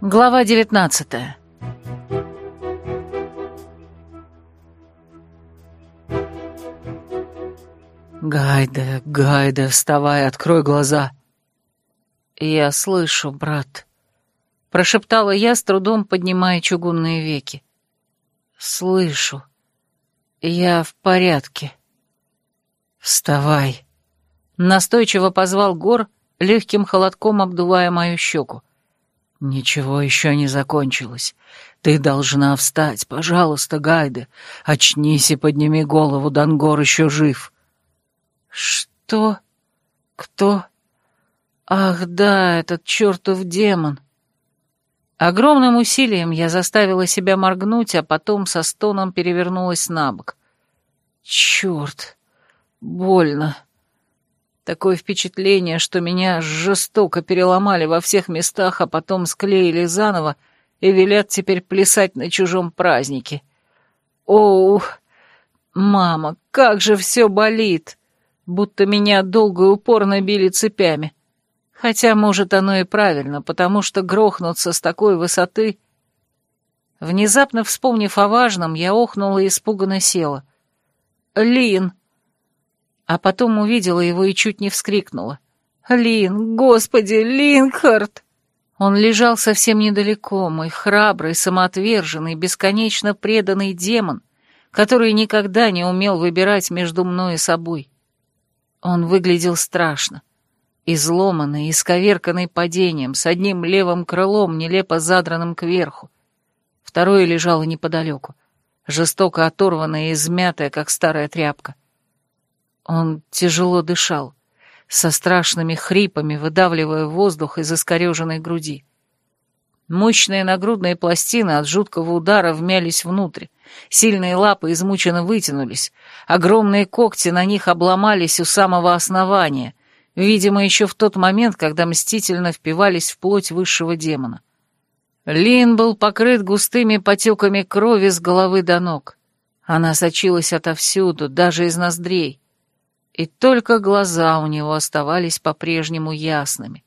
Глава девятнадцатая. «Гайда, Гайда, вставай, открой глаза!» «Я слышу, брат», — прошептала я, с трудом поднимая чугунные веки. «Слышу. Я в порядке». «Вставай!» — настойчиво позвал Гор, легким холодком обдувая мою щеку. «Ничего еще не закончилось. Ты должна встать. Пожалуйста, Гайда, очнись и подними голову, Дангор еще жив». «Что? Кто? Ах да, этот чертов демон!» Огромным усилием я заставила себя моргнуть, а потом со стоном перевернулась на бок. «Черт! Больно!» Такое впечатление, что меня жестоко переломали во всех местах, а потом склеили заново и велят теперь плясать на чужом празднике. Оу, мама, как же все болит! Будто меня долго и упорно били цепями. Хотя, может, оно и правильно, потому что грохнуться с такой высоты... Внезапно вспомнив о важном, я охнула и испуганно села. «Лин!» А потом увидела его и чуть не вскрикнула. «Лин, господи, Линхард!» Он лежал совсем недалеко, мой храбрый, самоотверженный, бесконечно преданный демон, который никогда не умел выбирать между мной и собой. Он выглядел страшно, изломанный, исковерканный падением, с одним левым крылом, нелепо задранным кверху. Второе лежало неподалеку, жестоко оторванное и измятое, как старая тряпка. Он тяжело дышал, со страшными хрипами выдавливая воздух из искореженной груди. Мощные нагрудные пластины от жуткого удара вмялись внутрь, сильные лапы измученно вытянулись, огромные когти на них обломались у самого основания, видимо, еще в тот момент, когда мстительно впивались в плоть высшего демона. Лин был покрыт густыми потеками крови с головы до ног. Она сочилась отовсюду, даже из ноздрей и только глаза у него оставались по-прежнему ясными.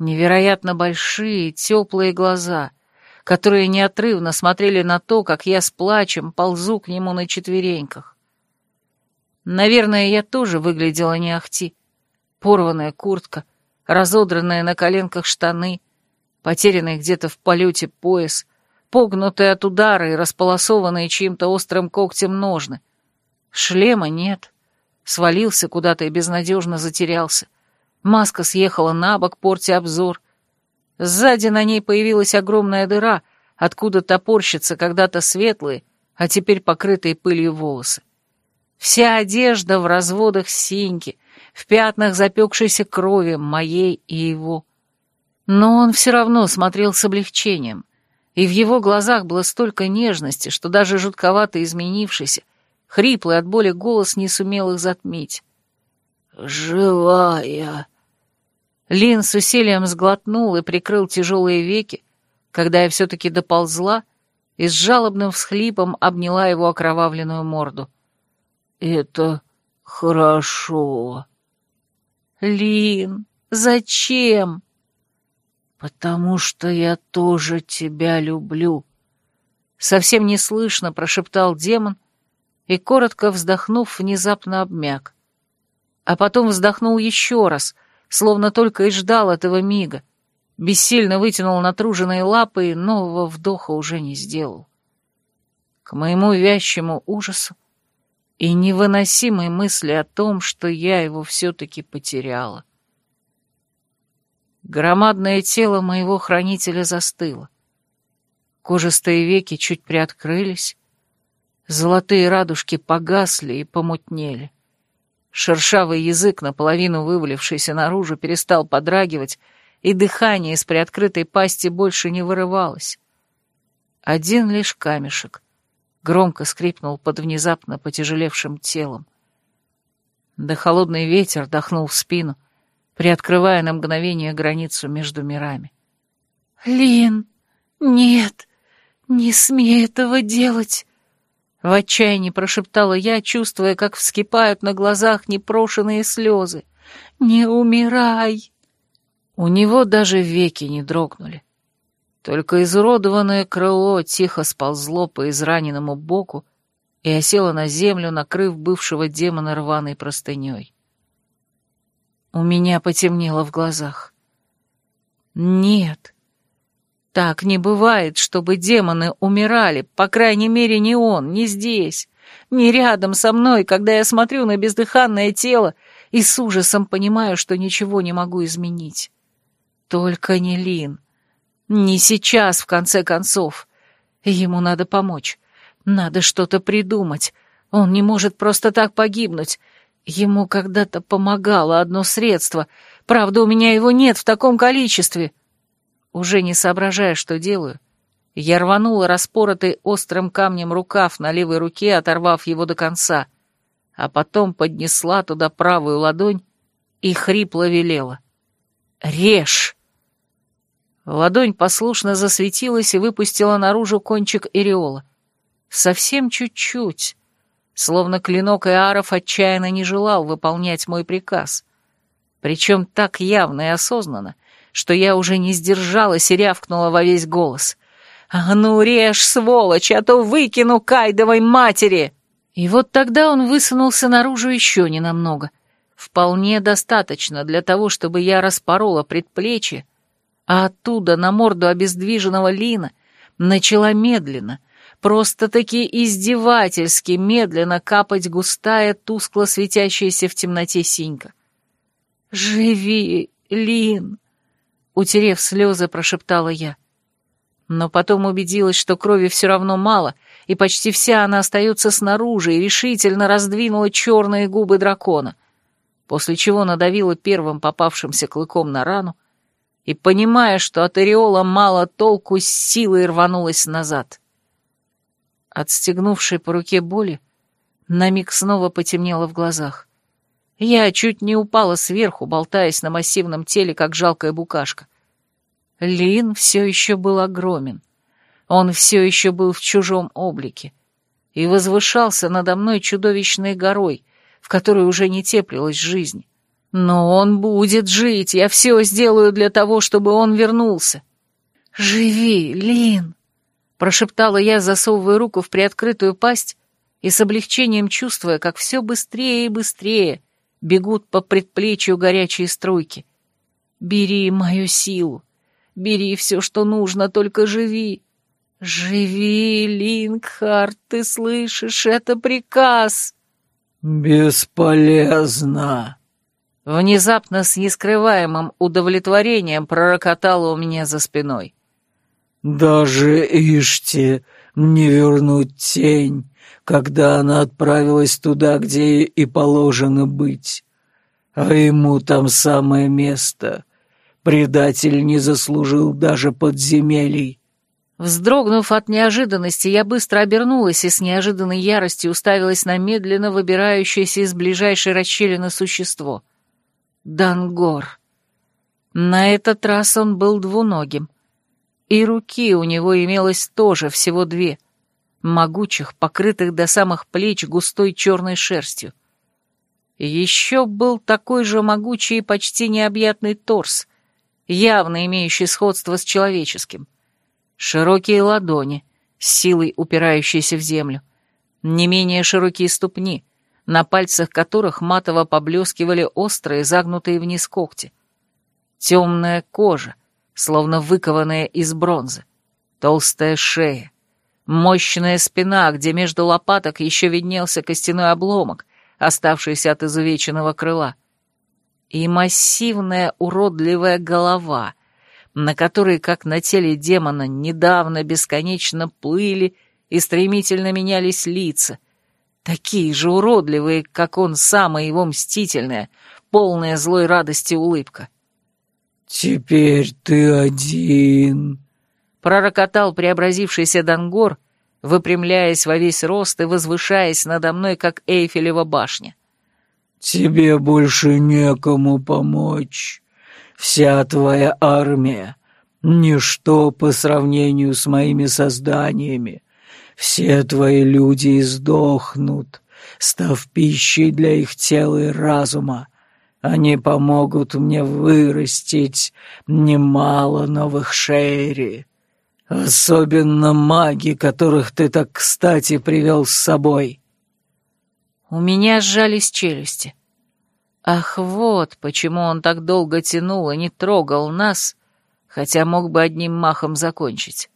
Невероятно большие, теплые глаза, которые неотрывно смотрели на то, как я с плачем ползу к нему на четвереньках. Наверное, я тоже выглядела не ахти. Порванная куртка, разодранные на коленках штаны, потерянный где-то в полете пояс, погнутые от удара и располосованные чьим-то острым когтем ножны. Шлема нет. — свалился куда-то и безнадежно затерялся. Маска съехала на бок, портя обзор. Сзади на ней появилась огромная дыра, откуда топорщатся когда-то светлые, а теперь покрытые пылью волосы. Вся одежда в разводах синьки, в пятнах запекшейся крови моей и его. Но он все равно смотрел с облегчением, и в его глазах было столько нежности, что даже жутковато изменившийся, Хриплый от боли голос не сумел их затмить. «Живая!» Лин с усилием сглотнул и прикрыл тяжелые веки, когда я все-таки доползла и с жалобным всхлипом обняла его окровавленную морду. «Это хорошо». «Лин, зачем?» «Потому что я тоже тебя люблю», — совсем неслышно прошептал демон, и, коротко вздохнув, внезапно обмяк. А потом вздохнул еще раз, словно только и ждал этого мига. Бессильно вытянул натруженные лапы и нового вдоха уже не сделал. К моему вящему ужасу и невыносимой мысли о том, что я его все-таки потеряла. Громадное тело моего хранителя застыло. Кожистые веки чуть приоткрылись, Золотые радужки погасли и помутнели. Шершавый язык, наполовину вывалившийся наружу, перестал подрагивать, и дыхание из приоткрытой пасти больше не вырывалось. Один лишь камешек громко скрипнул под внезапно потяжелевшим телом. Да холодный ветер дохнул в спину, приоткрывая на мгновение границу между мирами. «Лин, нет, не смей этого делать!» В отчаянии прошептала я, чувствуя, как вскипают на глазах непрошенные слезы. «Не умирай!» У него даже веки не дрогнули. Только изуродованное крыло тихо сползло по израненному боку и осело на землю, накрыв бывшего демона рваной простыней. У меня потемнело в глазах. Нет, так не бывает, чтобы демоны умирали, по крайней мере, не он, не здесь, не рядом со мной, когда я смотрю на бездыханное тело и с ужасом понимаю, что ничего не могу изменить. Только не Лин. Не сейчас, в конце концов. Ему надо помочь. Надо что-то придумать. Он не может просто так погибнуть. Ему когда-то помогало одно средство. Правда, у меня его нет в таком количестве. Уже не соображая, что делаю, я рванула распоротый острым камнем рукав на левой руке, оторвав его до конца, а потом поднесла туда правую ладонь и хрипло велела. «Режь!» Ладонь послушно засветилась и выпустила наружу кончик ореола. Совсем чуть-чуть, словно клинок Иаров отчаянно не желал выполнять мой приказ. Причем так явно и осознанно, что я уже не сдержалась и рявкнула во весь голос. «А ну, режь, сволочь, а то выкину кайдовой матери!» И вот тогда он высунулся наружу еще ненамного. Вполне достаточно для того, чтобы я распорола предплечье, а оттуда на морду обездвиженного Лина начала медленно, просто-таки издевательски медленно капать густая, тускло светящаяся в темноте синька. «Живи, Лин!» Утерев слезы, прошептала я. Но потом убедилась, что крови все равно мало, и почти вся она остается снаружи, и решительно раздвинула черные губы дракона, после чего надавила первым попавшимся клыком на рану, и, понимая, что от ореола мало толку, с силой рванулась назад. Отстегнувшей по руке боли, на миг снова потемнело в глазах. Я чуть не упала сверху, болтаясь на массивном теле, как жалкая букашка. Лин все еще был огромен. Он все еще был в чужом облике и возвышался надо мной чудовищной горой, в которой уже не теплилась жизнь. Но он будет жить, я все сделаю для того, чтобы он вернулся. «Живи, Лин!» — прошептала я, засовывая руку в приоткрытую пасть и с облегчением чувствуя, как все быстрее и быстрее бегут по предплечью горячие струйки. «Бери мою силу, бери все, что нужно, только живи. Живи, Лингхард, ты слышишь, это приказ!» «Бесполезно!» Внезапно с нескрываемым удовлетворением пророкотало у меня за спиной. «Даже Иште не вернуть тень, когда она отправилась туда, где ей и положено быть. А ему там самое место. Предатель не заслужил даже подземелий. Вздрогнув от неожиданности, я быстро обернулась и с неожиданной яростью уставилась на медленно выбирающееся из ближайшей расщелины существо. Дангор. На этот раз он был двуногим. И руки у него имелось тоже всего две — могучих, покрытых до самых плеч густой черной шерстью. Еще был такой же могучий и почти необъятный торс, явно имеющий сходство с человеческим. Широкие ладони, с силой упирающиеся в землю, не менее широкие ступни, на пальцах которых матово поблескивали острые, загнутые вниз когти. Темная кожа, словно выкованная из бронзы, толстая шея, Мощная спина, где между лопаток еще виднелся костяной обломок, оставшийся от изувеченного крыла. И массивная уродливая голова, на которой, как на теле демона, недавно бесконечно плыли и стремительно менялись лица, такие же уродливые, как он сам и его мстительная, полная злой радости улыбка. «Теперь ты один», пророкотал преобразившийся Дангор, выпрямляясь во весь рост и возвышаясь надо мной, как Эйфелева башня. «Тебе больше некому помочь. Вся твоя армия — ничто по сравнению с моими созданиями. Все твои люди издохнут, став пищей для их тела и разума. Они помогут мне вырастить немало новых шерри. Особенно маги, которых ты так кстати привел с собой. У меня сжались челюсти. Ах, вот почему он так долго тянул и не трогал нас, хотя мог бы одним махом закончить.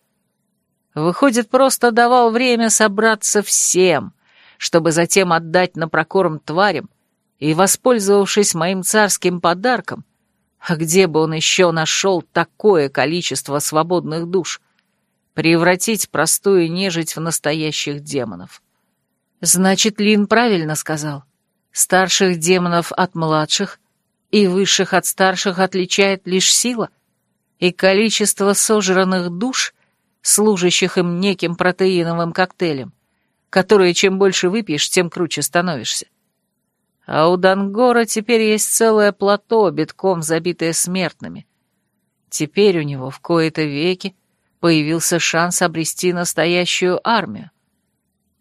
Выходит, просто давал время собраться всем, чтобы затем отдать на прокорм тварям и, воспользовавшись моим царским подарком, а где бы он еще нашел такое количество свободных душ, превратить простую нежить в настоящих демонов. Значит, Лин правильно сказал. Старших демонов от младших и высших от старших отличает лишь сила и количество сожранных душ, служащих им неким протеиновым коктейлем, которые чем больше выпьешь, тем круче становишься. А у Дангора теперь есть целое плато, битком забитое смертными. Теперь у него в кои-то веки появился шанс обрести настоящую армию.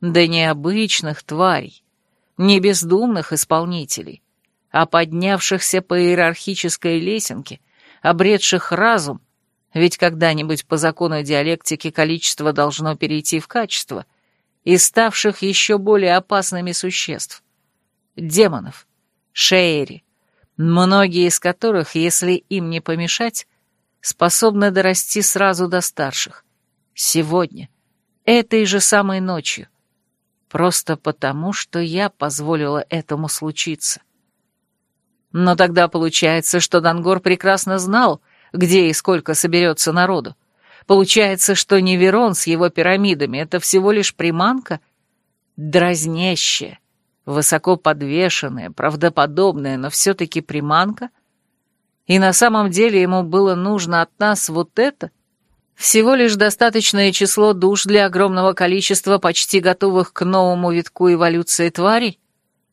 Да не обычных тварей, не бездумных исполнителей, а поднявшихся по иерархической лесенке, обретших разум, ведь когда-нибудь по закону диалектики количество должно перейти в качество, и ставших еще более опасными существ. Демонов, шейри, многие из которых, если им не помешать, способны дорасти сразу до старших. Сегодня, этой же самой ночью. Просто потому, что я позволила этому случиться. Но тогда получается, что Дангор прекрасно знал, где и сколько соберется народу. Получается, что Неверон с его пирамидами — это всего лишь приманка, дразнящая, высоко подвешенная, правдоподобная, но все-таки приманка — и на самом деле ему было нужно от нас вот это? Всего лишь достаточное число душ для огромного количества почти готовых к новому витку эволюции тварей?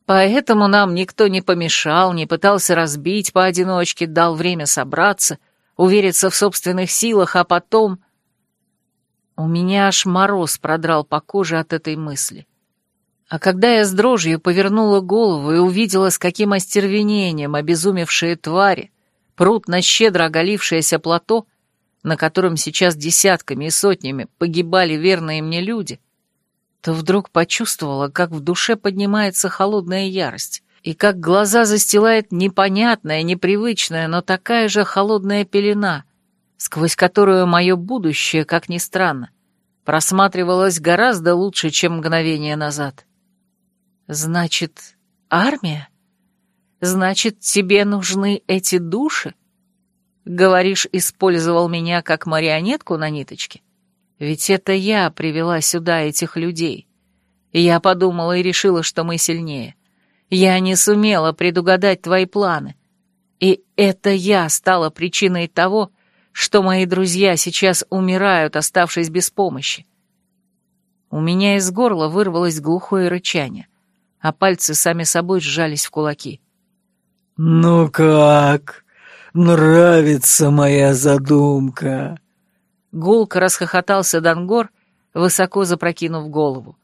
Поэтому нам никто не помешал, не пытался разбить поодиночке, дал время собраться, увериться в собственных силах, а потом... У меня аж мороз продрал по коже от этой мысли. А когда я с дрожью повернула голову и увидела, с каким остервенением обезумевшие твари прут на щедро оголившееся плато, на котором сейчас десятками и сотнями погибали верные мне люди, то вдруг почувствовала, как в душе поднимается холодная ярость, и как глаза застилает непонятная, непривычная, но такая же холодная пелена, сквозь которую мое будущее, как ни странно, просматривалось гораздо лучше, чем мгновение назад. Значит, армия? Значит, тебе нужны эти души? Говоришь, использовал меня как марионетку на ниточке? Ведь это я привела сюда этих людей. Я подумала и решила, что мы сильнее. Я не сумела предугадать твои планы. И это я стала причиной того, что мои друзья сейчас умирают, оставшись без помощи. У меня из горла вырвалось глухое рычание, а пальцы сами собой сжались в кулаки. «Ну как? Нравится моя задумка?» Гулко расхохотался Дангор, высоко запрокинув голову.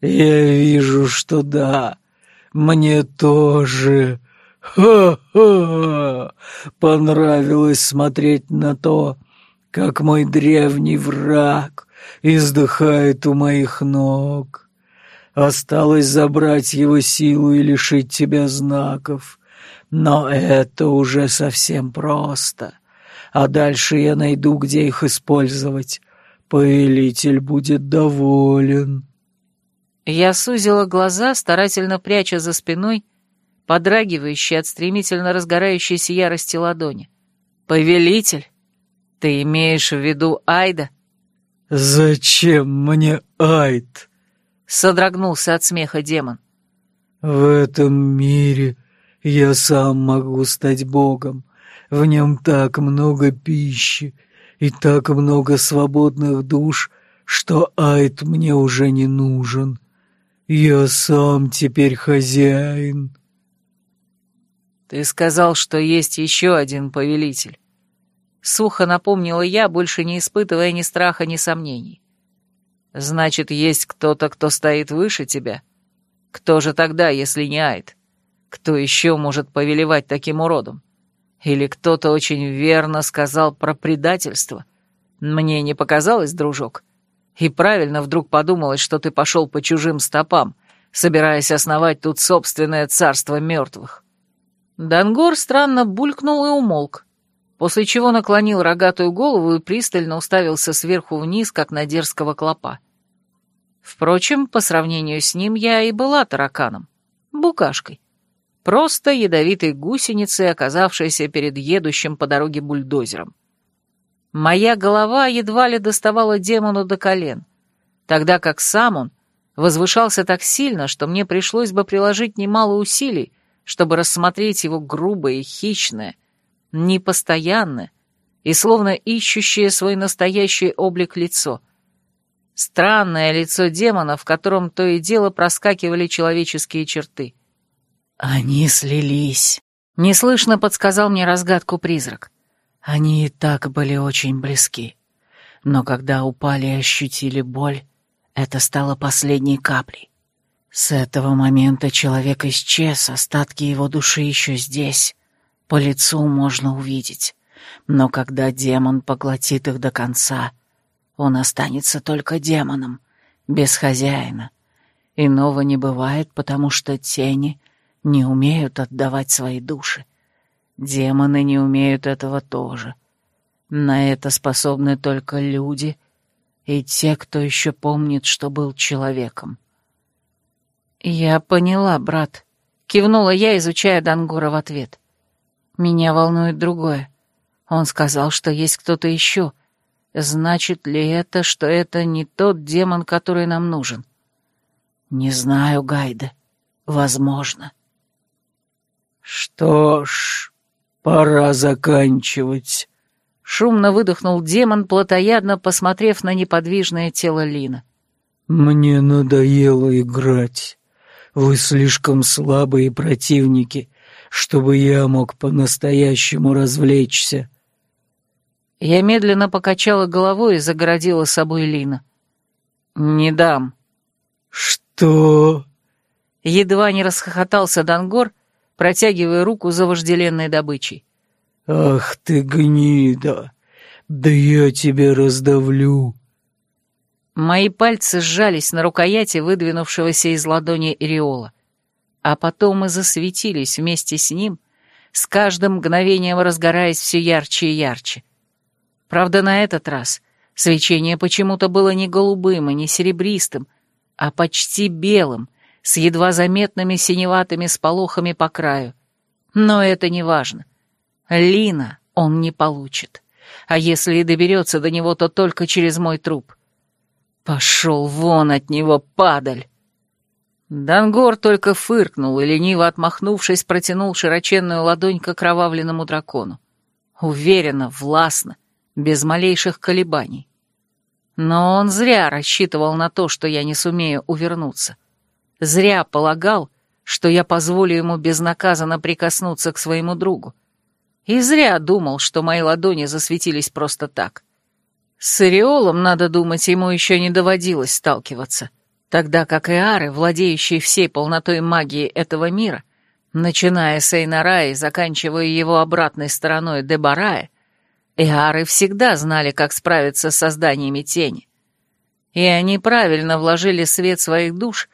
«Я вижу, что да. Мне тоже. Ха-ха! Понравилось смотреть на то, как мой древний враг издыхает у моих ног. Осталось забрать его силу и лишить тебя знаков. Но это уже совсем просто. А дальше я найду, где их использовать. Повелитель будет доволен. Я сузила глаза, старательно пряча за спиной подрагивающие от стремительно разгорающейся ярости ладони. «Повелитель? Ты имеешь в виду Айда?» «Зачем мне Айд?» — содрогнулся от смеха демон. «В этом мире я сам могу стать Богом. В нем так много пищи и так много свободных душ, что Айт мне уже не нужен. Я сам теперь хозяин. Ты сказал, что есть еще один повелитель. Сухо напомнила я, больше не испытывая ни страха, ни сомнений. Значит, есть кто-то, кто стоит выше тебя? Кто же тогда, если не Айт? Кто еще может повелевать таким уродом? Или кто-то очень верно сказал про предательство? Мне не показалось, дружок? И правильно вдруг подумалось, что ты пошел по чужим стопам, собираясь основать тут собственное царство мертвых. Дангор странно булькнул и умолк, после чего наклонил рогатую голову и пристально уставился сверху вниз, как на дерзкого клопа. Впрочем, по сравнению с ним я и была тараканом, букашкой. Просто ядовитой гусеницей, оказавшейся перед едущим по дороге бульдозером. Моя голова едва ли доставала демону до колен, тогда как сам он возвышался так сильно, что мне пришлось бы приложить немало усилий, чтобы рассмотреть его грубое хищное, непостоянное и словно ищущее свой настоящий облик лицо. Странное лицо демона, в котором то и дело проскакивали человеческие черты. «Они слились», — неслышно подсказал мне разгадку призрак. «Они и так были очень близки. Но когда упали и ощутили боль, это стало последней каплей. С этого момента человек исчез, остатки его души еще здесь. По лицу можно увидеть. Но когда демон поглотит их до конца, он останется только демоном, без хозяина. Иного не бывает, потому что тени не умеют отдавать свои души. Демоны не умеют этого тоже. На это способны только люди и те, кто еще помнит, что был человеком. «Я поняла, брат», — кивнула я, изучая Дангора в ответ. «Меня волнует другое. Он сказал, что есть кто-то еще. Значит ли это, что это не тот демон, который нам нужен?» «Не знаю, Гайда. Возможно». «Что ж, пора заканчивать», — шумно выдохнул демон, плотоядно посмотрев на неподвижное тело Лина. «Мне надоело играть». Вы слишком слабые противники, чтобы я мог по-настоящему развлечься». Я медленно покачала головой и загородила собой Лина. «Не дам». «Что?» Едва не расхохотался Дангор, протягивая руку за вожделенной добычей. «Ах ты гнида! Да я тебя раздавлю!» Мои пальцы сжались на рукояти выдвинувшегося из ладони Ириола, а потом и засветились вместе с ним, с каждым мгновением разгораясь все ярче и ярче. Правда, на этот раз свечение почему-то было не голубым и не серебристым, а почти белым, с едва заметными синеватыми сполохами по краю. Но это не важно. Лина он не получит. А если и доберется до него, то только через мой труп — «Пошел вон от него, падаль!» Дангор только фыркнул и, лениво отмахнувшись, протянул широченную ладонь к окровавленному дракону. Уверенно, властно, без малейших колебаний. Но он зря рассчитывал на то, что я не сумею увернуться. Зря полагал, что я позволю ему безнаказанно прикоснуться к своему другу. И зря думал, что мои ладони засветились просто так. С Ореолом, надо думать, ему еще не доводилось сталкиваться, тогда как Эары, владеющие всей полнотой магии этого мира, начиная с Эйнара и заканчивая его обратной стороной Дебарая, Эары всегда знали, как справиться с созданиями тени. И они правильно вложили свет своих душ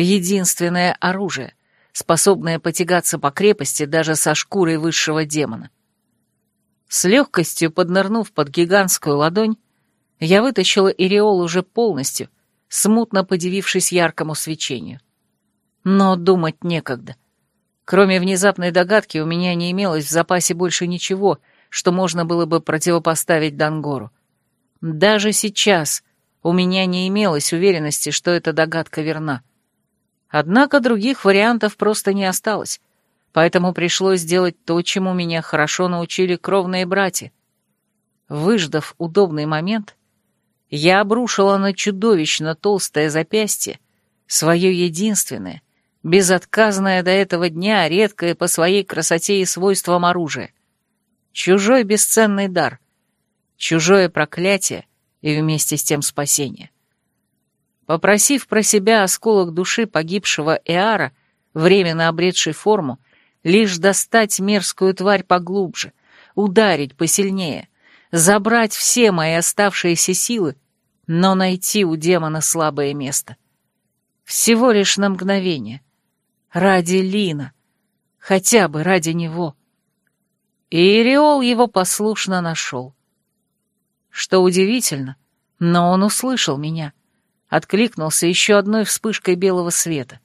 единственное оружие, способное потягаться по крепости даже со шкурой высшего демона. С легкостью поднырнув под гигантскую ладонь, я вытащила Иреол уже полностью, смутно подивившись яркому свечению. Но думать некогда. Кроме внезапной догадки, у меня не имелось в запасе больше ничего, что можно было бы противопоставить Дангору. Даже сейчас у меня не имелось уверенности, что эта догадка верна. Однако других вариантов просто не осталось, поэтому пришлось сделать то, чему меня хорошо научили кровные братья. Выждав удобный момент, я обрушила на чудовищно толстое запястье свое единственное, безотказное до этого дня, редкое по своей красоте и свойствам оружие. Чужой бесценный дар, чужое проклятие и вместе с тем спасение. Попросив про себя осколок души погибшего Эара, временно обретший форму, лишь достать мерзкую тварь поглубже, ударить посильнее — забрать все мои оставшиеся силы, но найти у демона слабое место. Всего лишь на мгновение. Ради Лина. Хотя бы ради него. И Иреол его послушно нашел. Что удивительно, но он услышал меня, откликнулся еще одной вспышкой белого света,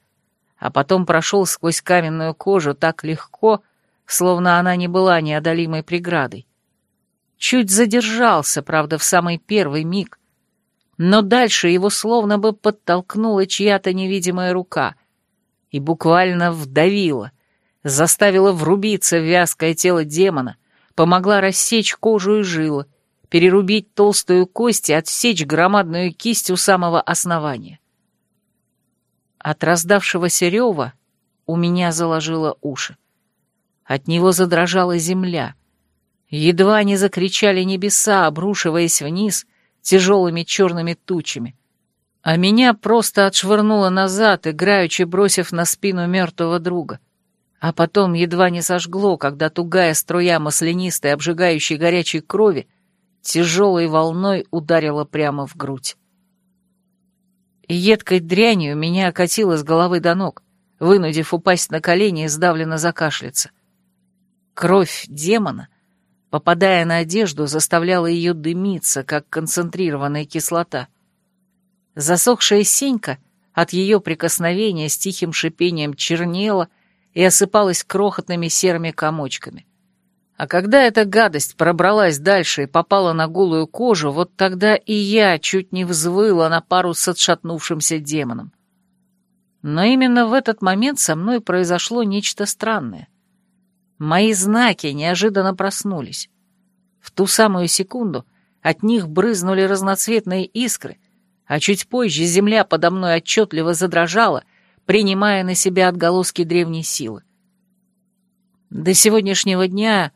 а потом прошел сквозь каменную кожу так легко, словно она не была неодолимой преградой. Чуть задержался, правда, в самый первый миг, но дальше его словно бы подтолкнула чья-то невидимая рука и буквально вдавила, заставила врубиться в вязкое тело демона, помогла рассечь кожу и жилы, перерубить толстую кость и отсечь громадную кисть у самого основания. От раздавшегося рева у меня заложило уши. От него задрожала земля. Едва не закричали небеса, обрушиваясь вниз тяжелыми черными тучами. А меня просто отшвырнуло назад, играючи бросив на спину мертвого друга. А потом едва не сожгло, когда тугая струя маслянистой, обжигающей горячей крови тяжелой волной ударила прямо в грудь. Едкой дрянью меня окатило с головы до ног, вынудив упасть на колени и сдавленно закашляться. Кровь демона, попадая на одежду, заставляла ее дымиться, как концентрированная кислота. Засохшая сенька от ее прикосновения с тихим шипением чернела и осыпалась крохотными серыми комочками. А когда эта гадость пробралась дальше и попала на голую кожу, вот тогда и я чуть не взвыла на пару с отшатнувшимся демоном. Но именно в этот момент со мной произошло нечто странное. Мои знаки неожиданно проснулись. В ту самую секунду от них брызнули разноцветные искры, а чуть позже земля подо мной отчетливо задрожала, принимая на себя отголоски древней силы. До сегодняшнего дня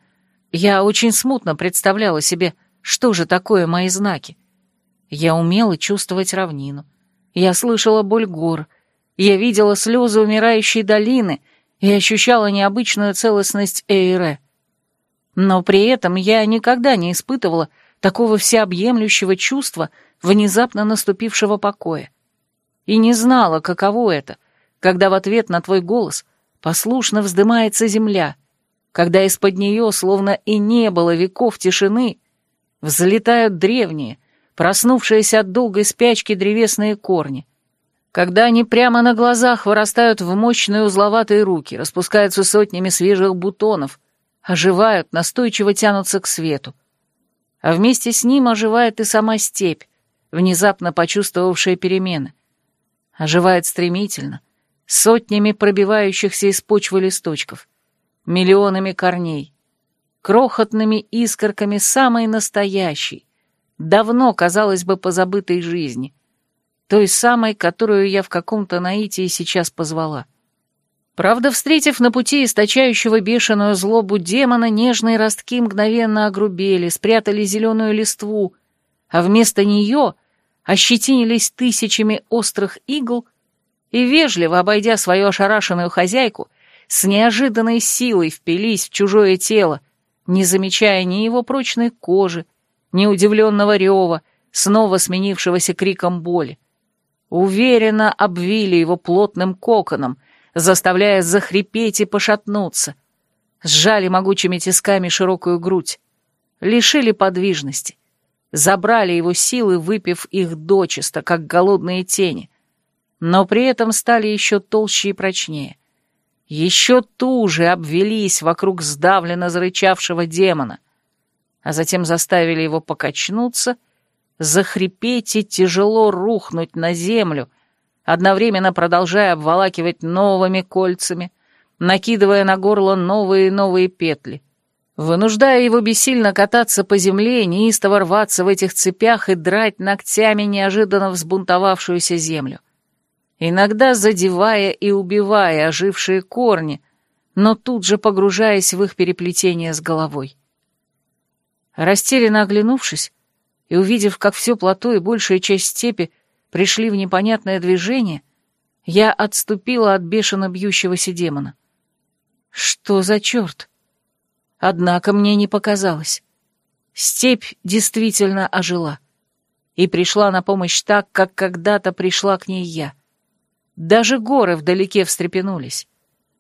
я очень смутно представляла себе, что же такое мои знаки. Я умела чувствовать равнину. Я слышала боль гор. Я видела слезы умирающей долины и ощущала необычную целостность Эйре. Но при этом я никогда не испытывала такого всеобъемлющего чувства внезапно наступившего покоя. И не знала, каково это, когда в ответ на твой голос послушно вздымается земля — когда из-под нее, словно и не было веков тишины, взлетают древние, проснувшиеся от долгой спячки древесные корни, когда они прямо на глазах вырастают в мощные узловатые руки, распускаются сотнями свежих бутонов, оживают, настойчиво тянутся к свету. А вместе с ним оживает и сама степь, внезапно почувствовавшая перемены. Оживает стремительно, сотнями пробивающихся из почвы листочков миллионами корней, крохотными искорками самой настоящей, давно, казалось бы, позабытой жизни, той самой, которую я в каком-то наитии сейчас позвала. Правда, встретив на пути источающего бешеную злобу демона, нежные ростки мгновенно огрубели, спрятали зеленую листву, а вместо нее ощетинились тысячами острых игл и, вежливо обойдя свою ошарашенную хозяйку, с неожиданной силой впились в чужое тело, не замечая ни его прочной кожи, ни удивленного рева, снова сменившегося криком боли. Уверенно обвили его плотным коконом, заставляя захрипеть и пошатнуться. Сжали могучими тисками широкую грудь, лишили подвижности, забрали его силы, выпив их дочисто, как голодные тени, но при этом стали еще толще и прочнее — еще туже обвелись вокруг сдавленно зарычавшего демона, а затем заставили его покачнуться, захрипеть и тяжело рухнуть на землю, одновременно продолжая обволакивать новыми кольцами, накидывая на горло новые и новые петли, вынуждая его бессильно кататься по земле, неистово рваться в этих цепях и драть ногтями неожиданно взбунтовавшуюся землю иногда задевая и убивая ожившие корни, но тут же погружаясь в их переплетение с головой. Растерянно оглянувшись и увидев, как все плато и большая часть степи пришли в непонятное движение, я отступила от бешено бьющегося демона. Что за черт? Однако мне не показалось. Степь действительно ожила. И пришла на помощь так, как когда-то пришла к ней я. Даже горы вдалеке встрепенулись.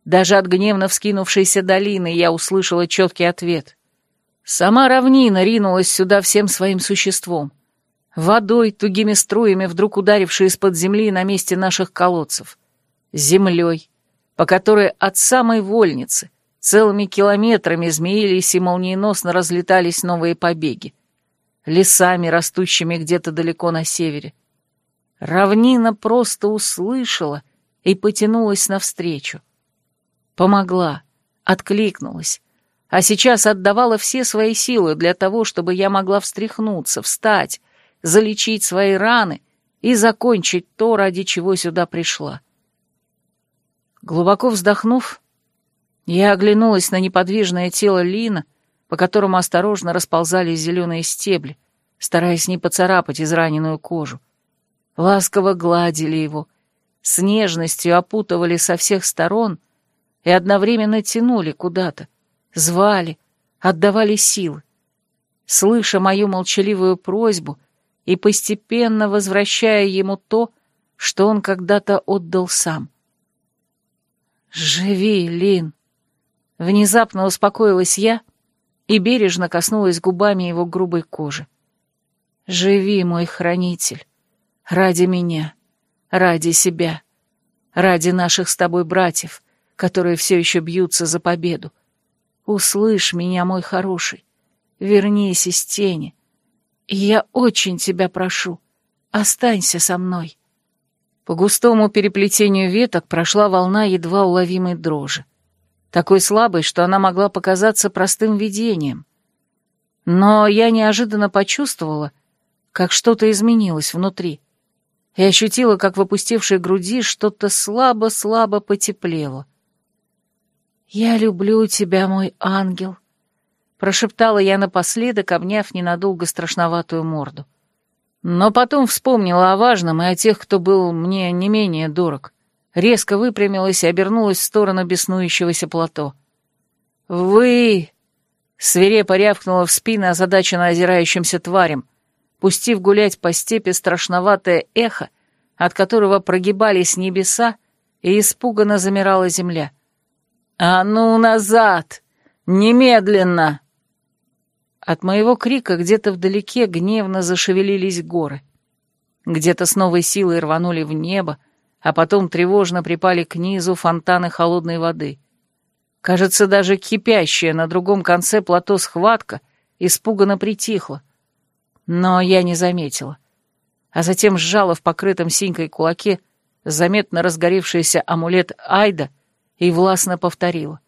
Даже от гневно вскинувшейся долины я услышала четкий ответ. Сама равнина ринулась сюда всем своим существом. Водой, тугими струями, вдруг ударившей из-под земли на месте наших колодцев. Землей, по которой от самой вольницы целыми километрами змеились и молниеносно разлетались новые побеги. Лесами, растущими где-то далеко на севере. Равнина просто услышала и потянулась навстречу. Помогла, откликнулась, а сейчас отдавала все свои силы для того, чтобы я могла встряхнуться, встать, залечить свои раны и закончить то, ради чего сюда пришла. Глубоко вздохнув, я оглянулась на неподвижное тело Лина, по которому осторожно расползались зеленые стебли, стараясь не поцарапать израненную кожу. Ласково гладили его, с нежностью опутывали со всех сторон и одновременно тянули куда-то, звали, отдавали силы. Слыша мою молчаливую просьбу и постепенно возвращая ему то, что он когда-то отдал сам. «Живи, Лин!» Внезапно успокоилась я и бережно коснулась губами его грубой кожи. «Живи, мой хранитель, ради меня, ради себя, ради наших с тобой братьев, которые все еще бьются за победу. Услышь меня, мой хороший, вернись из тени, я очень тебя прошу, останься со мной». По густому переплетению веток прошла волна едва уловимой дрожи. Такой слабой, что она могла показаться простым видением. Но я неожиданно почувствовала, как что-то изменилось внутри, и ощутила, как в опустевшей груди что-то слабо-слабо потеплело. «Я люблю тебя, мой ангел», — прошептала я напоследок, обняв ненадолго страшноватую морду. Но потом вспомнила о важном и о тех, кто был мне не менее дорог. Резко выпрямилась и обернулась в сторону беснующегося плато. «Вы!» — свирепо рявкнула в спину озадаченно озирающимся тварям, пустив гулять по степи страшноватое эхо, от которого прогибались небеса и испуганно замирала земля. «А ну, назад! Немедленно!» От моего крика где-то вдалеке гневно зашевелились горы. Где-то с новой силой рванули в небо, а потом тревожно припали к низу фонтаны холодной воды. Кажется, даже кипящая на другом конце плато схватка испуганно притихла. Но я не заметила. А затем сжала в покрытом синькой кулаке заметно разгоревшийся амулет Айда и властно повторила.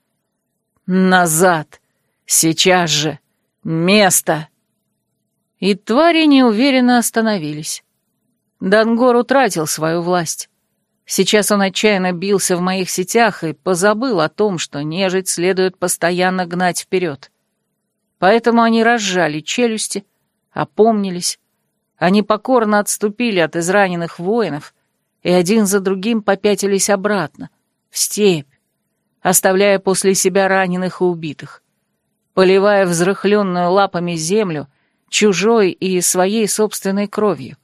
«Назад! Сейчас же!» Место!» И твари неуверенно остановились. Дангор утратил свою власть. Сейчас он отчаянно бился в моих сетях и позабыл о том, что нежить следует постоянно гнать вперед. Поэтому они разжали челюсти, опомнились. Они покорно отступили от израненных воинов и один за другим попятились обратно, в степь, оставляя после себя раненых и убитых поливая взрыхленную лапами землю чужой и своей собственной кровью.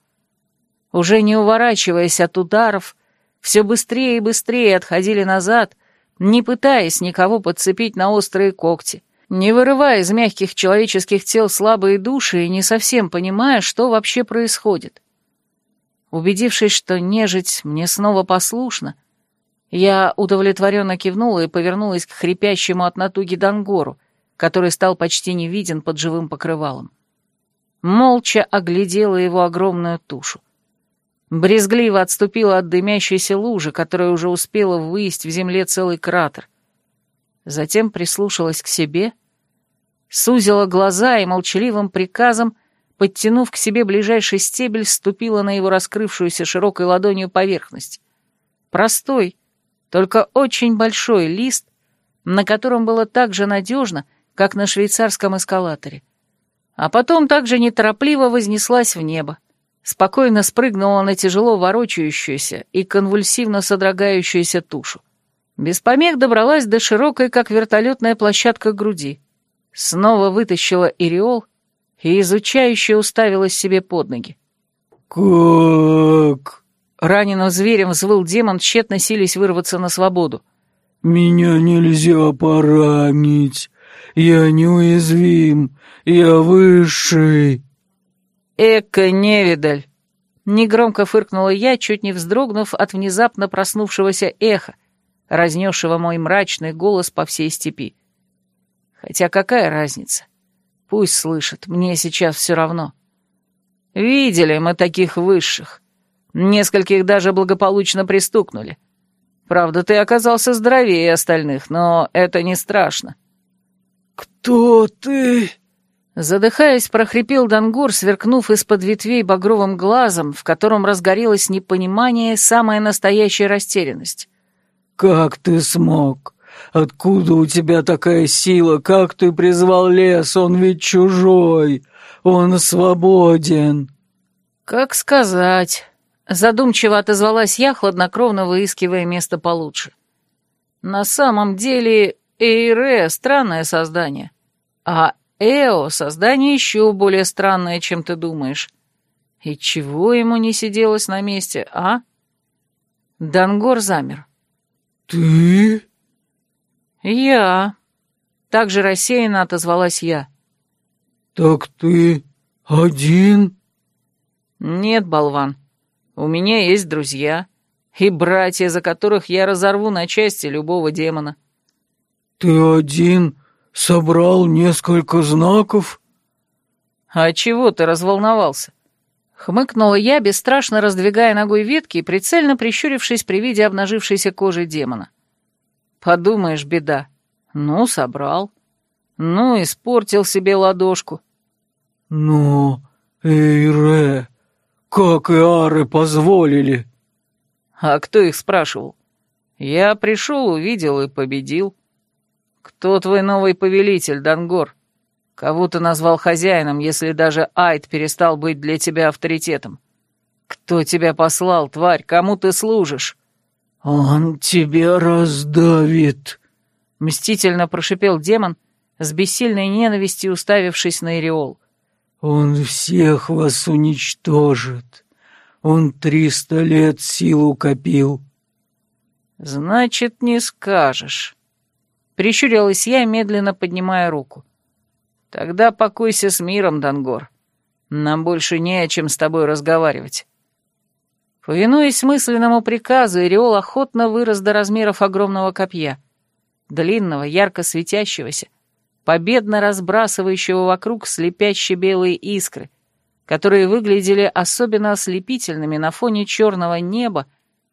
Уже не уворачиваясь от ударов, все быстрее и быстрее отходили назад, не пытаясь никого подцепить на острые когти, не вырывая из мягких человеческих тел слабые души и не совсем понимая, что вообще происходит. Убедившись, что нежить мне снова послушна, я удовлетворенно кивнула и повернулась к хрипящему от натуги Дангору, который стал почти не виден под живым покрывалом. Молча оглядела его огромную тушу. Брезгливо отступила от дымящейся лужи, которая уже успела выесть в земле целый кратер. Затем прислушалась к себе, сузила глаза и молчаливым приказом, подтянув к себе ближайший стебель, ступила на его раскрывшуюся широкой ладонью поверхность. Простой, только очень большой лист, на котором было так же надежно, как на швейцарском эскалаторе. А потом также неторопливо вознеслась в небо, спокойно спрыгнула на тяжело ворочающуюся и конвульсивно содрогающуюся тушу. Без помех добралась до широкой, как вертолетная площадка груди. Снова вытащила иреол и изучающе уставилась себе под ноги. «Как?» Раненым зверем взвыл демон, тщетно сились вырваться на свободу. «Меня нельзя поранить. Я неуязвим. Я высший». «Эко-невидаль!» Негромко фыркнула я, чуть не вздрогнув от внезапно проснувшегося эха, разнесшего мой мрачный голос по всей степи. Хотя какая разница? Пусть слышит, мне сейчас все равно. Видели мы таких высших. Нескольких даже благополучно пристукнули. Правда, ты оказался здоровее остальных, но это не страшно. «Кто ты?» Задыхаясь, прохрипел Дангур, сверкнув из-под ветвей багровым глазом, в котором разгорелось непонимание и самая настоящая растерянность. «Как ты смог? Откуда у тебя такая сила? Как ты призвал лес? Он ведь чужой. Он свободен». «Как сказать?» Задумчиво отозвалась я, хладнокровно выискивая место получше. «На самом деле Эйре — странное создание, а Эо — создание еще более странное, чем ты думаешь. И чего ему не сиделось на месте, а?» Дангор замер. «Ты?» «Я». Так же рассеянно отозвалась я. «Так ты один?» «Нет, болван. У меня есть друзья и братья, за которых я разорву на части любого демона». «Ты один собрал несколько знаков?» «А чего ты разволновался?» Хмыкнула я, бесстрашно раздвигая ногой ветки и прицельно прищурившись при виде обнажившейся кожи демона. «Подумаешь, беда. Ну, собрал. Ну, испортил себе ладошку». «Ну, Эйре, как Иары позволили?» «А кто их спрашивал? Я пришел, увидел и победил. Кто твой новый повелитель, Дангор?» Кого ты назвал хозяином, если даже Айд перестал быть для тебя авторитетом? Кто тебя послал, тварь? Кому ты служишь?» «Он тебя раздавит», — мстительно прошипел демон, с бессильной ненавистью уставившись на Иреол. «Он всех вас уничтожит. Он триста лет силу копил». «Значит, не скажешь». Прищурилась я, медленно поднимая руку. Тогда покойся с миром, Дангор. Нам больше не о чем с тобой разговаривать. Повинуясь мысленному приказу, Иреол охотно вырос до размеров огромного копья, длинного, ярко светящегося, победно разбрасывающего вокруг слепящие белые искры, которые выглядели особенно ослепительными на фоне черного неба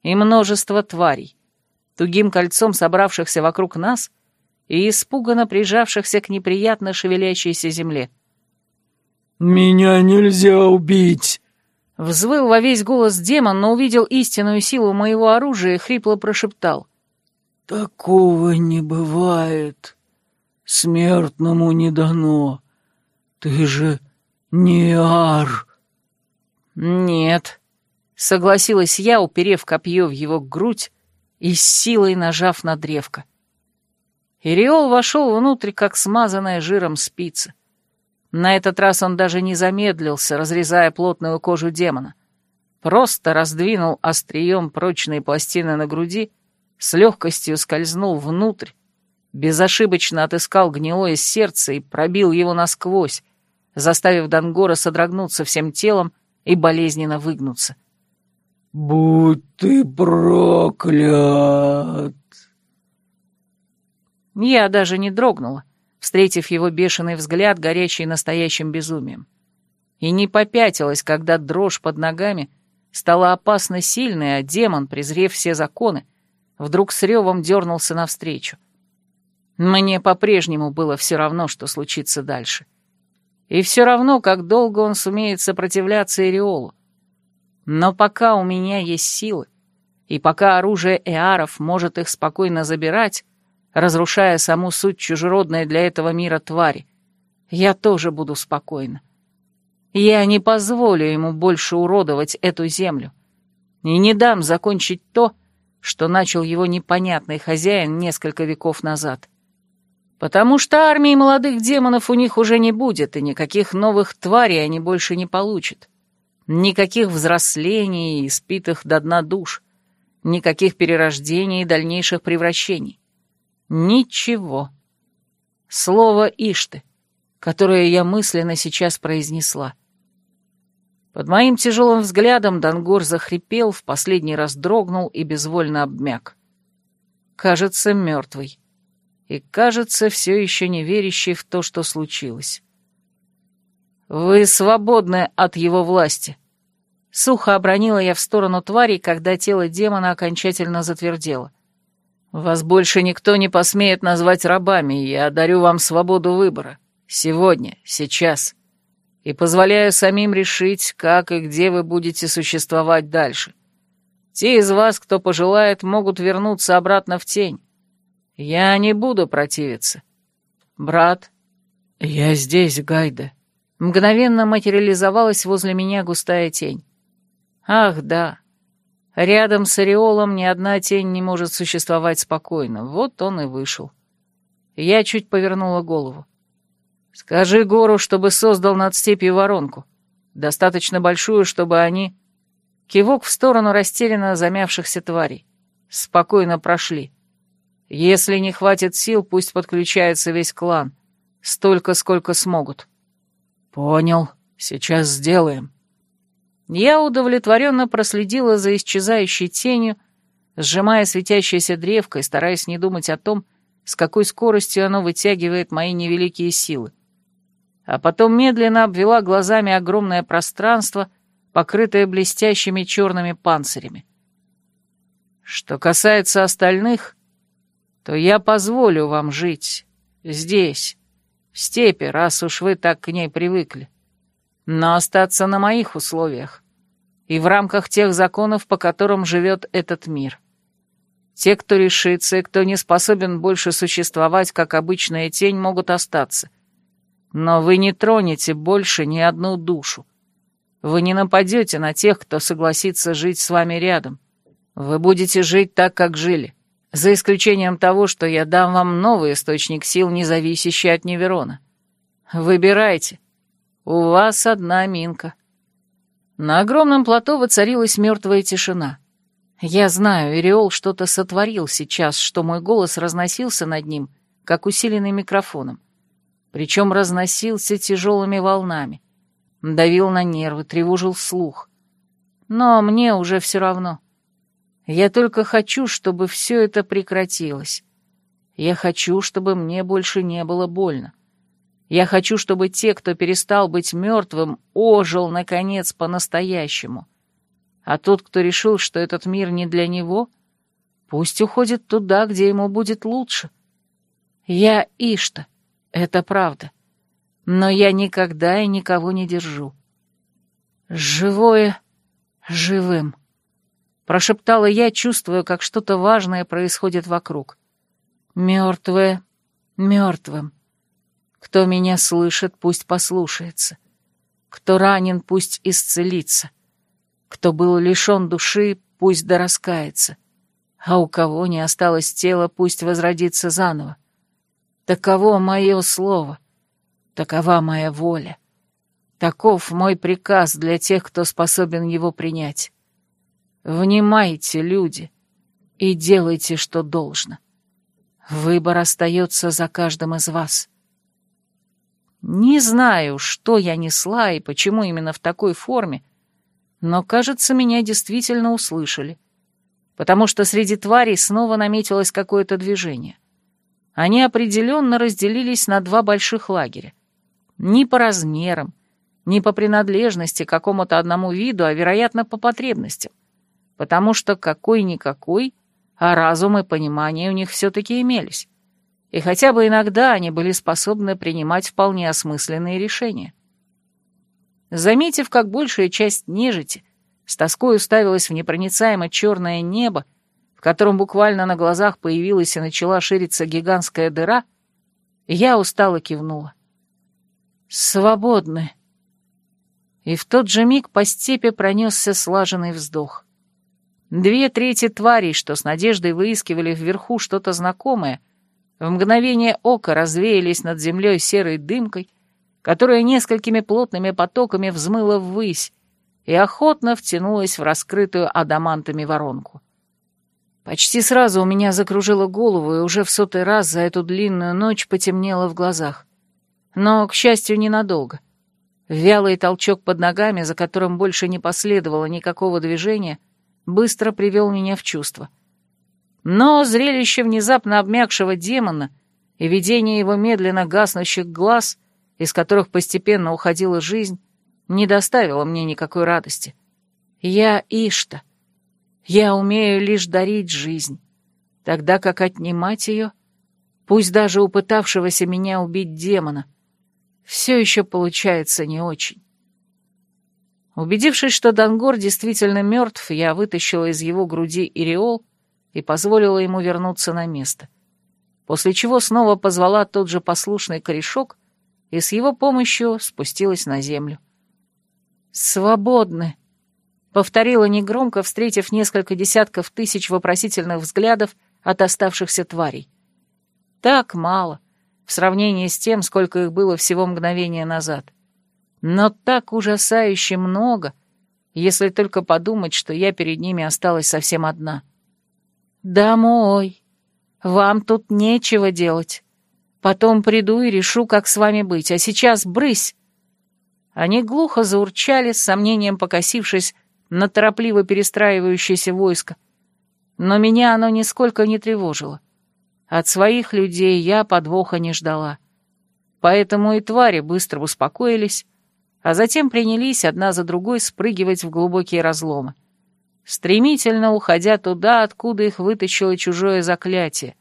и множества тварей, тугим кольцом собравшихся вокруг нас и испуганно прижавшихся к неприятно шевелящейся земле. «Меня нельзя убить!» Взвыл во весь голос демон, но увидел истинную силу моего оружия и хрипло прошептал. «Такого не бывает. Смертному не дано. Ты же не ар». «Нет», — согласилась я, уперев копье в его грудь и с силой нажав на древко. Ириол вошел внутрь, как смазанная жиром спица. На этот раз он даже не замедлился, разрезая плотную кожу демона. Просто раздвинул острием прочные пластины на груди, с легкостью скользнул внутрь, безошибочно отыскал гнилое сердце и пробил его насквозь, заставив Дангора содрогнуться всем телом и болезненно выгнуться. «Будь ты проклят!» Я даже не дрогнула, встретив его бешеный взгляд, горящий настоящим безумием. И не попятилась, когда дрожь под ногами стала опасно сильной, а демон, презрев все законы, вдруг с ревом дернулся навстречу. Мне по-прежнему было все равно, что случится дальше. И все равно, как долго он сумеет сопротивляться Иреолу. Но пока у меня есть силы, и пока оружие Эаров может их спокойно забирать, разрушая саму суть чужеродной для этого мира твари, я тоже буду спокойна. Я не позволю ему больше уродовать эту землю и не дам закончить то, что начал его непонятный хозяин несколько веков назад. Потому что армии молодых демонов у них уже не будет, и никаких новых тварей они больше не получат. Никаких взрослений и спитых до дна душ. Никаких перерождений и дальнейших превращений. Ничего. Слово «Ишты», которое я мысленно сейчас произнесла. Под моим тяжелым взглядом Дангор захрипел, в последний раз дрогнул и безвольно обмяк. Кажется, мертвый и, кажется, все еще не верящий в то, что случилось. «Вы свободны от его власти», — сухо обронила я в сторону твари, когда тело демона окончательно затвердело. «Вас больше никто не посмеет назвать рабами, и я дарю вам свободу выбора. Сегодня, сейчас. И позволяю самим решить, как и где вы будете существовать дальше. Те из вас, кто пожелает, могут вернуться обратно в тень. Я не буду противиться. Брат, я здесь, Гайда. Мгновенно материализовалась возле меня густая тень. Ах, да. Рядом с ореолом ни одна тень не может существовать спокойно. Вот он и вышел. Я чуть повернула голову. Скажи гору, чтобы создал над степью воронку. Достаточно большую, чтобы они... Кивок в сторону растерянно замявшихся тварей. Спокойно прошли. Если не хватит сил, пусть подключается весь клан. Столько, сколько смогут. Понял. Сейчас сделаем. Я удовлетворенно проследила за исчезающей тенью, сжимая светящейся древкой, стараясь не думать о том, с какой скоростью оно вытягивает мои невеликие силы. А потом медленно обвела глазами огромное пространство, покрытое блестящими черными панцирями. Что касается остальных, то я позволю вам жить здесь, в степи, раз уж вы так к ней привыкли. Но остаться на моих условиях и в рамках тех законов, по которым живет этот мир. Те, кто решится и кто не способен больше существовать, как обычная тень, могут остаться. Но вы не тронете больше ни одну душу. Вы не нападете на тех, кто согласится жить с вами рядом. Вы будете жить так, как жили. За исключением того, что я дам вам новый источник сил, не зависящий от Неверона. Выбирайте. У вас одна минка. На огромном плато воцарилась мертвая тишина. Я знаю, Иреол что-то сотворил сейчас, что мой голос разносился над ним, как усиленный микрофоном. Причем разносился тяжелыми волнами. Давил на нервы, тревожил слух. Но мне уже все равно. Я только хочу, чтобы все это прекратилось. Я хочу, чтобы мне больше не было больно. Я хочу, чтобы те, кто перестал быть мертвым, ожил, наконец, по-настоящему. А тот, кто решил, что этот мир не для него, пусть уходит туда, где ему будет лучше. Я Ишта, это правда. Но я никогда и никого не держу. Живое живым прошептала я, чувствуя, как что-то важное происходит вокруг. Мертвое мертвым. Кто меня слышит, пусть послушается. Кто ранен, пусть исцелится. Кто был лишен души, пусть дораскается. А у кого не осталось тела, пусть возродится заново. Таково мое слово. Такова моя воля. Таков мой приказ для тех, кто способен его принять. Внимайте, люди, и делайте, что должно. Выбор остается за каждым из вас. Не знаю, что я несла и почему именно в такой форме, но, кажется, меня действительно услышали, потому что среди тварей снова наметилось какое-то движение. Они определенно разделились на два больших лагеря. Ни по размерам, ни по принадлежности к какому-то одному виду, а, вероятно, по потребностям потому что какой-никакой, а разум и понимание у них все-таки имелись. И хотя бы иногда они были способны принимать вполне осмысленные решения. Заметив, как большая часть нежити с тоской уставилась в непроницаемо черное небо, в котором буквально на глазах появилась и начала шириться гигантская дыра, я устало кивнула. «Свободны!» И в тот же миг по степи пронесся слаженный вздох. Две трети тварей, что с надеждой выискивали вверху что-то знакомое, в мгновение ока развеялись над землей серой дымкой, которая несколькими плотными потоками взмыла ввысь и охотно втянулась в раскрытую адамантами воронку. Почти сразу у меня закружило голову, и уже в сотый раз за эту длинную ночь потемнело в глазах. Но, к счастью, ненадолго. Вялый толчок под ногами, за которым больше не последовало никакого движения, быстро привел меня в чувство. Но зрелище внезапно обмякшего демона и видение его медленно гаснущих глаз, из которых постепенно уходила жизнь, не доставило мне никакой радости. Я Ишта. Я умею лишь дарить жизнь, тогда как отнимать ее, пусть даже у пытавшегося меня убить демона, все еще получается не очень. Убедившись, что Дангор действительно мертв, я вытащила из его груди иреол и позволила ему вернуться на место, после чего снова позвала тот же послушный корешок и с его помощью спустилась на землю. «Свободны!» Повторила негромко, встретив несколько десятков тысяч вопросительных взглядов от оставшихся тварей. Так мало, в сравнении с тем, сколько их было всего мгновения назад. Но так ужасающе много, если только подумать, что я перед ними осталась совсем одна. «Домой. Вам тут нечего делать. Потом приду и решу, как с вами быть, а сейчас брысь!» Они глухо заурчали, с сомнением покосившись на торопливо перестраивающееся войско. Но меня оно нисколько не тревожило. От своих людей я подвоха не ждала. Поэтому и твари быстро успокоились, а затем принялись одна за другой спрыгивать в глубокие разломы, стремительно уходя туда, откуда их вытащило чужое заклятие,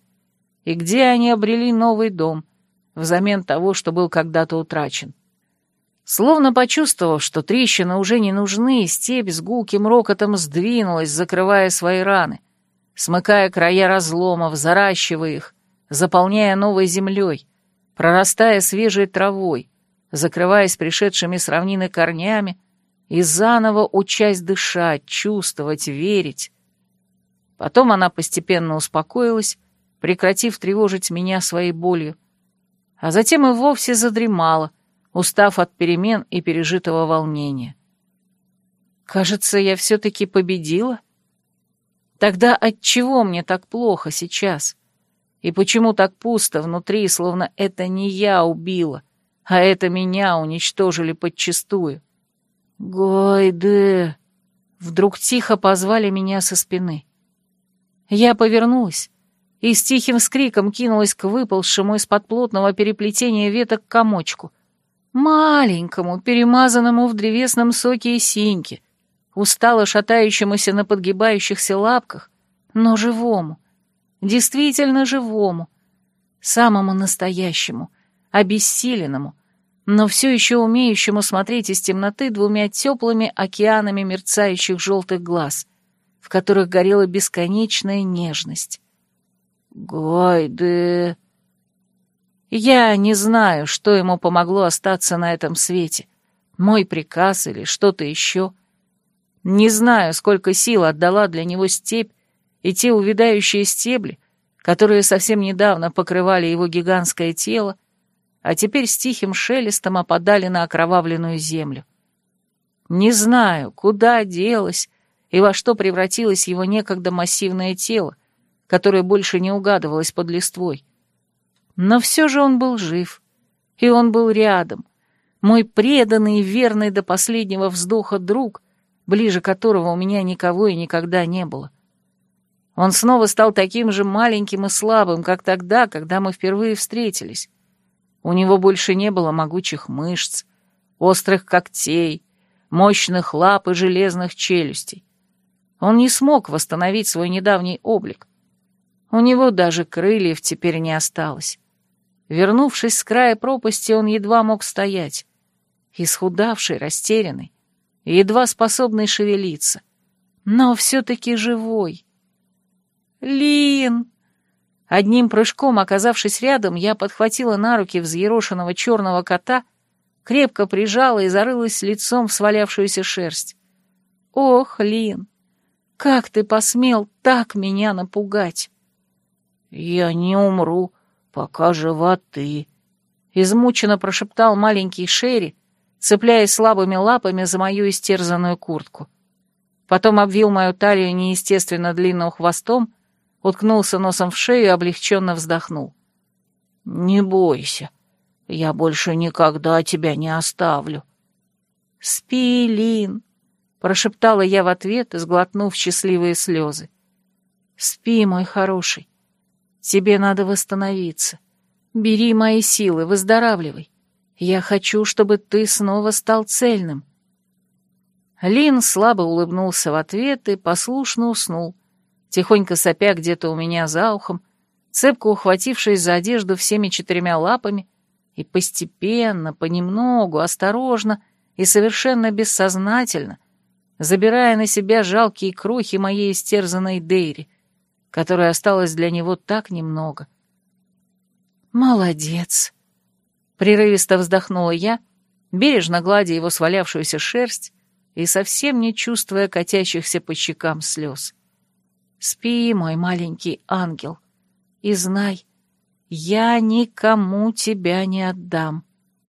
и где они обрели новый дом, взамен того, что был когда-то утрачен. Словно почувствовав, что трещины уже не нужны, степь с гулким рокотом сдвинулась, закрывая свои раны, смыкая края разломов, заращивая их, заполняя новой землей, прорастая свежей травой, закрываясь пришедшими с равнины корнями и заново учась дышать, чувствовать, верить. Потом она постепенно успокоилась, прекратив тревожить меня своей болью, а затем и вовсе задремала, устав от перемен и пережитого волнения. Кажется, я все-таки победила? Тогда отчего мне так плохо сейчас? И почему так пусто внутри, словно это не я убила, а это меня уничтожили подчистую? Гойде! Вдруг тихо позвали меня со спины. Я повернулась и с тихим скриком кинулась к выползшему из-под плотного переплетения веток комочку — Маленькому, перемазанному в древесном соке и синьке, устало шатающемуся на подгибающихся лапках, но живому, действительно живому, самому настоящему, обессиленному, но все еще умеющему смотреть из темноты двумя теплыми океанами мерцающих желтых глаз, в которых горела бесконечная нежность. «Гойде!» Я не знаю, что ему помогло остаться на этом свете. Мой приказ или что-то еще. Не знаю, сколько сил отдала для него степь и те увядающие стебли, которые совсем недавно покрывали его гигантское тело, а теперь с тихим шелестом опадали на окровавленную землю. Не знаю, куда делось и во что превратилось его некогда массивное тело, которое больше не угадывалось под листвой. Но все же он был жив, и он был рядом, мой преданный и верный до последнего вздоха друг, ближе которого у меня никого и никогда не было. Он снова стал таким же маленьким и слабым, как тогда, когда мы впервые встретились. У него больше не было могучих мышц, острых когтей, мощных лап и железных челюстей. Он не смог восстановить свой недавний облик. У него даже крыльев теперь не осталось. Вернувшись с края пропасти, он едва мог стоять. Исхудавший, растерянный, едва способный шевелиться. Но все-таки живой. «Лин!» Одним прыжком, оказавшись рядом, я подхватила на руки взъерошенного черного кота, крепко прижала и зарылась лицом в свалявшуюся шерсть. «Ох, Лин, как ты посмел так меня напугать!» «Я не умру», пока жива ты», — измученно прошептал маленький Шерри, цепляясь слабыми лапами за мою истерзанную куртку. Потом обвил мою талию неестественно длинным хвостом, уткнулся носом в шею и облегченно вздохнул. «Не бойся, я больше никогда тебя не оставлю». «Спи, Лин», — прошептала я в ответ, сглотнув счастливые слезы. «Спи, мой хороший. Тебе надо восстановиться. Бери мои силы, выздоравливай. Я хочу, чтобы ты снова стал цельным». Лин слабо улыбнулся в ответ и послушно уснул, тихонько сопя где-то у меня за ухом, цепко ухватившись за одежду всеми четырьмя лапами и постепенно, понемногу, осторожно и совершенно бессознательно, забирая на себя жалкие крохи моей истерзанной Дейри, которой осталось для него так немного. «Молодец!» Прерывисто вздохнула я, бережно гладя его свалявшуюся шерсть и совсем не чувствуя катящихся по щекам слез. «Спи, мой маленький ангел, и знай, я никому тебя не отдам».